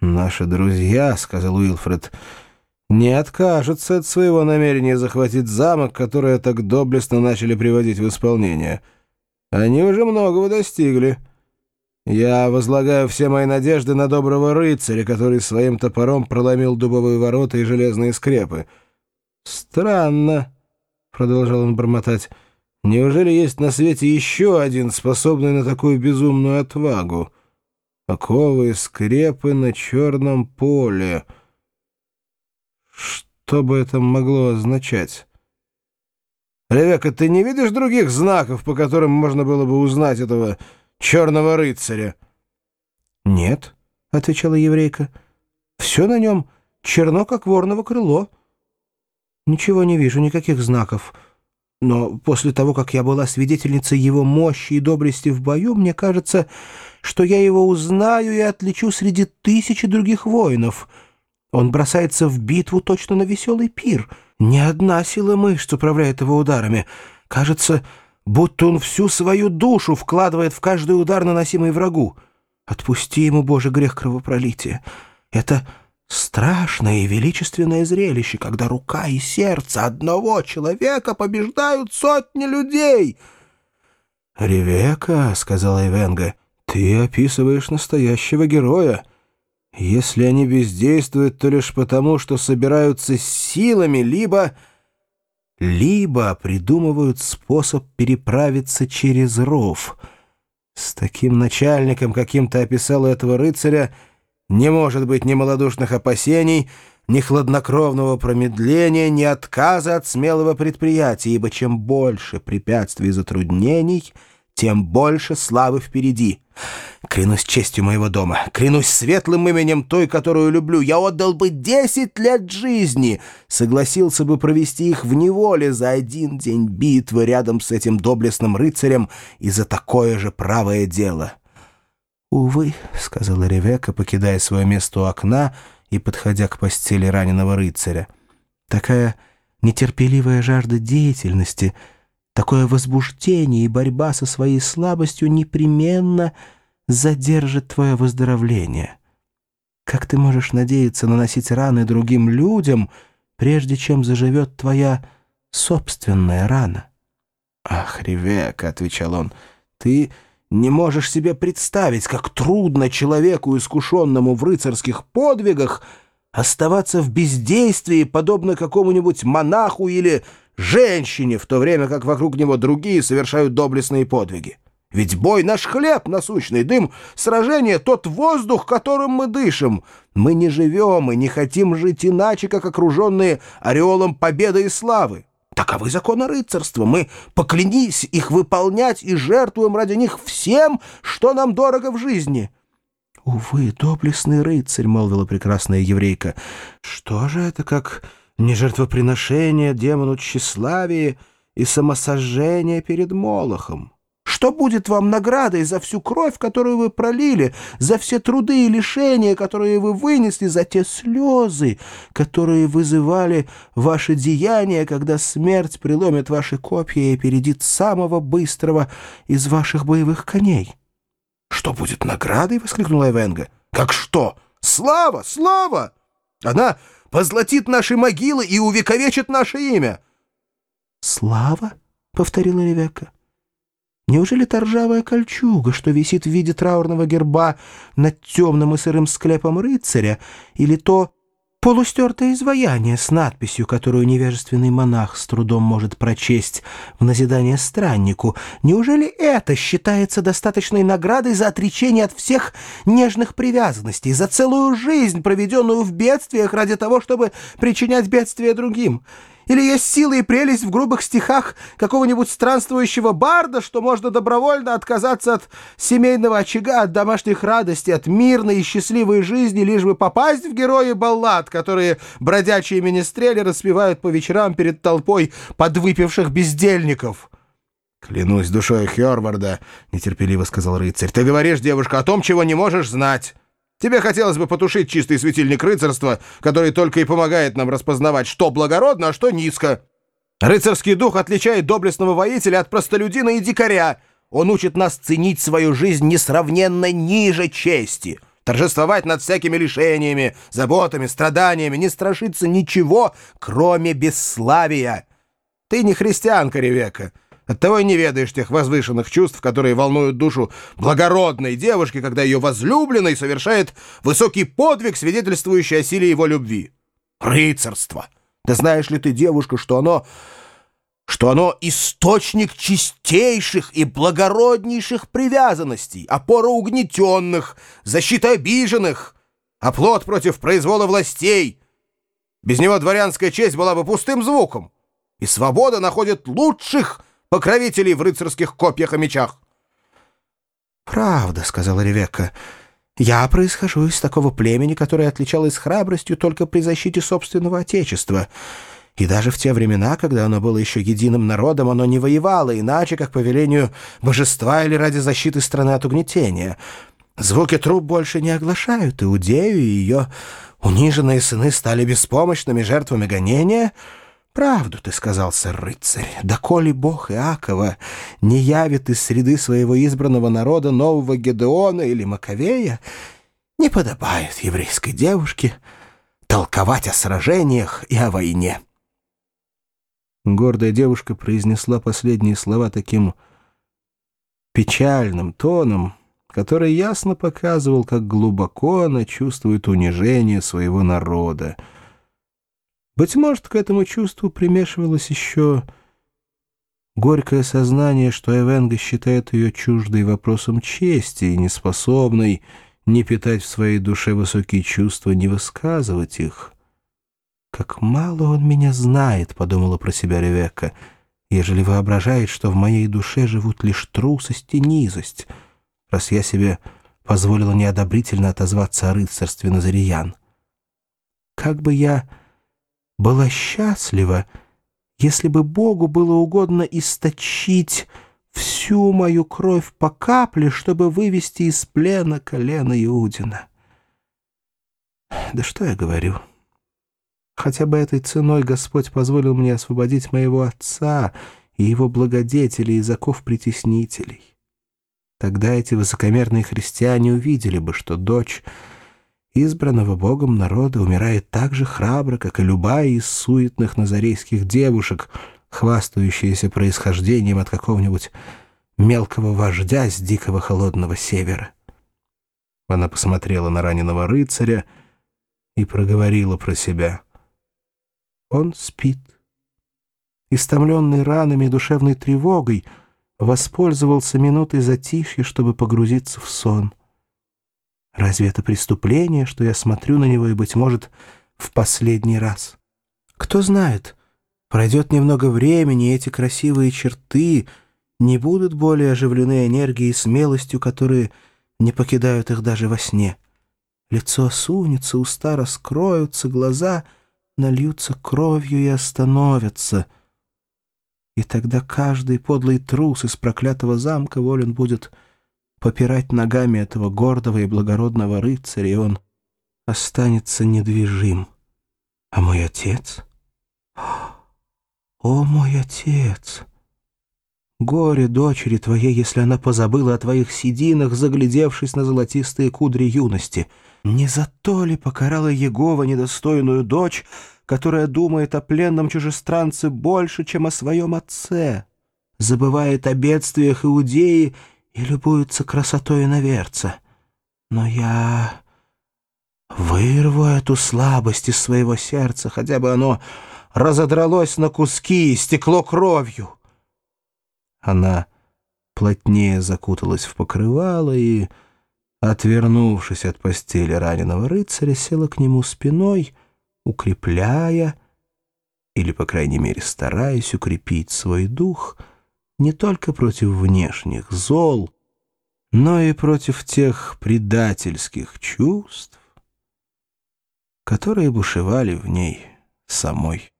«Наши друзья», — сказал Уилфред, — «не откажутся от своего намерения захватить замок, который так доблестно начали приводить в исполнение. Они уже многого достигли. Я возлагаю все мои надежды на доброго рыцаря, который своим топором проломил дубовые ворота и железные скрепы. Странно, — продолжал он бормотать, — неужели есть на свете еще один, способный на такую безумную отвагу?» Оковы скрепы на черном поле. Что бы это могло означать? Ревека, ты не видишь других знаков, по которым можно было бы узнать этого черного рыцаря? Нет, — отвечала еврейка. Все на нем черно, как ворново крыло. Ничего не вижу, никаких знаков. Но после того, как я была свидетельницей его мощи и доблести в бою, мне кажется, что я его узнаю и отличу среди тысячи других воинов. Он бросается в битву точно на веселый пир. Ни одна сила мышц управляет его ударами. Кажется, будто он всю свою душу вкладывает в каждый удар, наносимый врагу. Отпусти ему, Боже, грех кровопролития. Это Страшное и величественное зрелище, когда рука и сердце одного человека побеждают сотни людей. «Ревека», — сказала Эвенга, — «ты описываешь настоящего героя. Если они бездействуют, то лишь потому, что собираются силами, либо... либо придумывают способ переправиться через ров. С таким начальником, каким ты описал этого рыцаря, — не может быть ни малодушных опасений, ни хладнокровного промедления, ни отказа от смелого предприятия, ибо чем больше препятствий и затруднений, тем больше славы впереди. Клянусь честью моего дома, клянусь светлым именем той, которую люблю, я отдал бы десять лет жизни, согласился бы провести их в неволе за один день битвы рядом с этим доблестным рыцарем и за такое же правое дело». «Увы», — сказала Ревека, покидая свое место у окна и подходя к постели раненого рыцаря. «Такая нетерпеливая жажда деятельности, такое возбуждение и борьба со своей слабостью непременно задержит твое выздоровление. Как ты можешь надеяться наносить раны другим людям, прежде чем заживет твоя собственная рана?» «Ах, Ревека», — отвечал он, — «ты...» Не можешь себе представить, как трудно человеку, искушенному в рыцарских подвигах, оставаться в бездействии, подобно какому-нибудь монаху или женщине, в то время как вокруг него другие совершают доблестные подвиги. Ведь бой — наш хлеб насущный, дым, сражение — тот воздух, которым мы дышим. Мы не живем и не хотим жить иначе, как окруженные ореолом победы и славы. Таковы законы рыцарства. Мы поклянись их выполнять и жертвуем ради них всем, что нам дорого в жизни». «Увы, доблестный рыцарь», — молвила прекрасная еврейка, — «что же это как не жертвоприношение демону тщеславия и самосожжение перед Молохом?» Что будет вам наградой за всю кровь, которую вы пролили, за все труды и лишения, которые вы вынесли, за те слезы, которые вызывали ваши деяния, когда смерть приломит ваши копья и опередит самого быстрого из ваших боевых коней? — Что будет наградой? — воскликнула Эвенга. — Как что? Слава! Слава! Она позлатит наши могилы и увековечит наше имя. — Слава? — повторила Ревекка. Неужели та ржавая кольчуга, что висит в виде траурного герба над темным и сырым склепом рыцаря, или то полустертое изваяние с надписью, которую невежественный монах с трудом может прочесть в назидание страннику, неужели это считается достаточной наградой за отречение от всех нежных привязанностей, за целую жизнь, проведенную в бедствиях ради того, чтобы причинять бедствия другим?» Или есть сила и прелесть в грубых стихах какого-нибудь странствующего барда, что можно добровольно отказаться от семейного очага, от домашних радостей, от мирной и счастливой жизни, лишь бы попасть в герои баллад, которые бродячие министрели распевают по вечерам перед толпой подвыпивших бездельников?» «Клянусь душой Хёрварда», — нетерпеливо сказал рыцарь, — «ты говоришь, девушка, о том, чего не можешь знать». Тебе хотелось бы потушить чистый светильник рыцарства, который только и помогает нам распознавать, что благородно, а что низко. Рыцарский дух отличает доблестного воителя от простолюдина и дикаря. Он учит нас ценить свою жизнь несравненно ниже чести. торжествовать над всякими лишениями, заботами, страданиями, не страшиться ничего, кроме бесславия. Ты не христианка, Ревека. Оттого и не ведаешь тех возвышенных чувств, которые волнуют душу благородной девушки, когда ее возлюбленный совершает высокий подвиг, свидетельствующий о силе его любви. Рыцарство! Да знаешь ли ты, девушка, что оно что оно источник чистейших и благороднейших привязанностей, опора угнетенных, защита обиженных, оплот против произвола властей. Без него дворянская честь была бы пустым звуком, и свобода находит лучших покровителей в рыцарских копьях и мечах. «Правда», — сказала Ревекка, — «я происхожу из такого племени, которое отличалось храбростью только при защите собственного отечества». И даже в те времена, когда оно было еще единым народом, оно не воевало иначе, как по велению божества или ради защиты страны от угнетения. Звуки труб больше не оглашают Иудею, и ее униженные сыны стали беспомощными жертвами гонения. «Правду ты сказал, сэр рыцарь, да коли бог Иакова не явит из среды своего избранного народа нового Гедеона или Маковея, не подобает еврейской девушке толковать о сражениях и о войне». Гордая девушка произнесла последние слова таким печальным тоном, который ясно показывал, как глубоко она чувствует унижение своего народа. Быть может, к этому чувству примешивалось еще горькое сознание, что Эвенга считает ее чуждой вопросом чести и неспособной не питать в своей душе высокие чувства, не высказывать их. «Как мало он меня знает», — подумала про себя Ревекка, «ежели воображает, что в моей душе живут лишь трусость и низость, раз я себе позволила неодобрительно отозваться о рыцарстве Назариян. Как бы я была счастлива, если бы Богу было угодно источить всю мою кровь по капле, чтобы вывести из плена колено Иудина. Да что я говорю?» Хотя бы этой ценой Господь позволил мне освободить моего отца и его благодетелей из оков притеснителей. Тогда эти высокомерные христиане увидели бы, что дочь избранного Богом народа умирает так же храбро, как и любая из суетных назарейских девушек, хвастающаяся происхождением от какого-нибудь мелкого вождя с дикого холодного севера. Она посмотрела на раненого рыцаря и проговорила про себя — он спит. Истомленный ранами и душевной тревогой, воспользовался минутой затишья, чтобы погрузиться в сон. Разве это преступление, что я смотрю на него и, быть может, в последний раз? Кто знает, пройдет немного времени, и эти красивые черты не будут более оживлены энергией и смелостью, которые не покидают их даже во сне. Лицо сунется, уста раскроются, глаза — нальются кровью и остановятся. И тогда каждый подлый трус из проклятого замка волен будет попирать ногами этого гордого и благородного рыцаря, и он останется недвижим. А мой отец? О, мой отец! Горе дочери твоей, если она позабыла о твоих сединах, заглядевшись на золотистые кудри юности. Не за то ли покарала Егова недостойную дочь, которая думает о пленном чужестранце больше, чем о своем отце, забывает о бедствиях Иудеи и любуется красотой иноверца? Но я вырву эту слабость из своего сердца, хотя бы оно разодралось на куски и стекло кровью. Она плотнее закуталась в покрывало и, отвернувшись от постели раненого рыцаря, села к нему спиной, укрепляя, или, по крайней мере, стараясь укрепить свой дух не только против внешних зол, но и против тех предательских чувств, которые бушевали в ней самой.